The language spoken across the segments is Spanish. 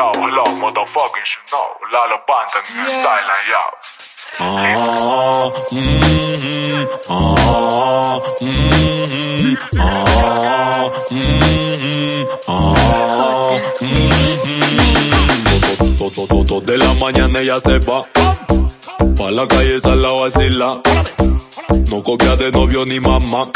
yo, hello, motherfuckers, you know, la la banda new style and yo. Ah, mm, ah, mm, ah, mm, ah, mm. To- De la mañana ella se va Pa' la calle sale a vacilar No copia de novio ni mamá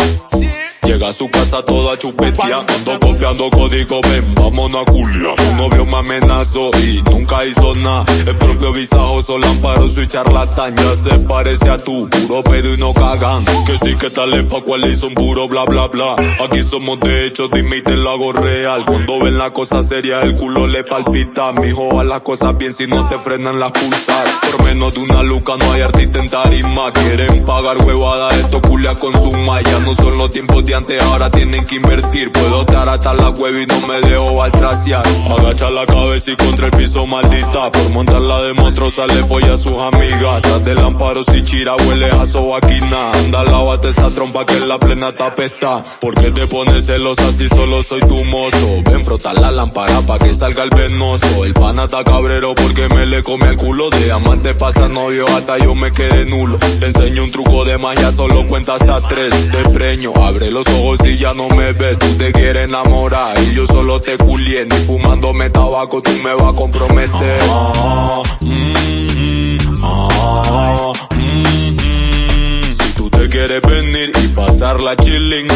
Llega a su casa toda chupetea Ando copiando código, ven, vámonos a culiar. Tu novio me amenazó y nunca hizo nada. El propio visajoso, lamparoso y charlatán Ya se parece a tú, puro pedo y no cagan. Que sí que tal pa' cual hizo un puro bla bla bla. Aquí somos de hecho, dime y te lo hago real. Cuando ven la cosa seria, el culo le palpita. Mijo, a las cosas bien si no te frenan las pulsar. Por menos de una luca no hay artista en tarima. Quieren pagar huevada, esto culia con su malla. No son los tiempos de antes, ahora tienen que invertir. Puedo estar hasta la hueva y no me dejo baltraciar. Agacha la cabeza y contra el piso maldita. Por montarla de monstruo sale folla a sus amigas. Tras de lámparos y chira huele a sobaquina. Anda, lávate esa trompa que en la plena tapesta ¿Por qué te pones celosa si solo soy tu mozo? Ven, frota la lámpara pa' que salga el venoso El pana está cabrero porque me le come al culo. De amante pasa novio hasta yo me quedé nulo. Te enseño un truco de magia, solo cuenta hasta tres. Te preño, abre los ojos y ya no me ves. Tú te quieres enamorar y yo solo te culié. Ni fumándome tabaco tú me vas a comprometer. Ah, mm, ah, mm. Si tú te quieres venir y pasar la chilling,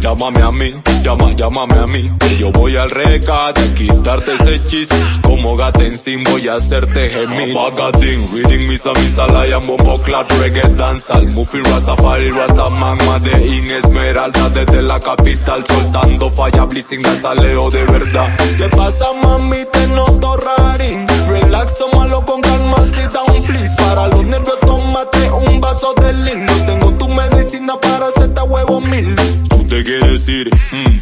llámame a mí, llama, llámame a mí. Que yo voy al recate quitarte ese chis. Como gaten sin voy a hacerte gemir. Bagadin, reading misa, misa, lion, bombo, clat, reggae, dancehall. Muffin, rastafari, rastaman, Madein, esmeralda. Desde la capital, soltando falla, blissing, danzaleo de verdad. ¿Qué pasa, mami? Te noto rarín. Relax, tómalo con calma, sit down, please. Para los nervios, tómate un vaso de lean. Yo tengo tu medicina para hacerte huevo mil.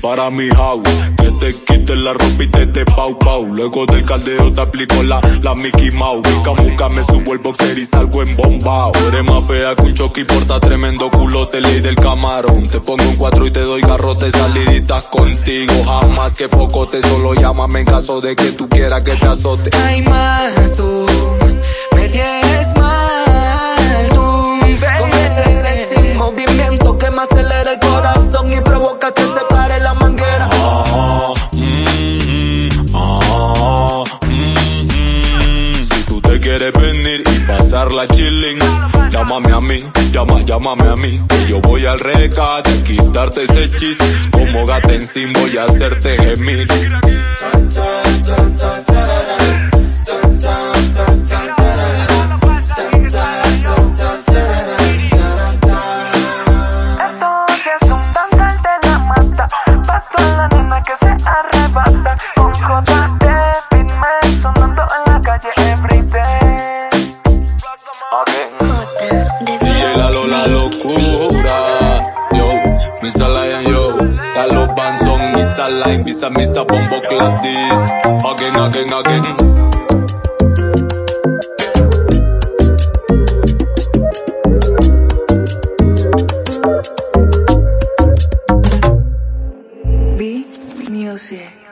Para mi house Que te quite la ropa y te te pau pau. Luego del caldeo te aplico la, la Mickey Mouse. Mica muca me subo el boxer y salgo en bombao. Eres más fea que un choque porta tremendo culote ley del camarón. Te pongo un cuatro y te doy garrote saliditas contigo. Jamás que focote solo llámame en caso de que tú quieras que te azote. Ay, ma, tú me tienes la chilling, llámame a mí, llama, llámame a mí. Que yo voy al recate quitarte ese chis. Como gaten sin voy a hacerte gemir. Esto es un danzal de la mata Paso a la nena que se arrebata song is a life, it's a Mr. Bumbo Clap this Again, again, again Music.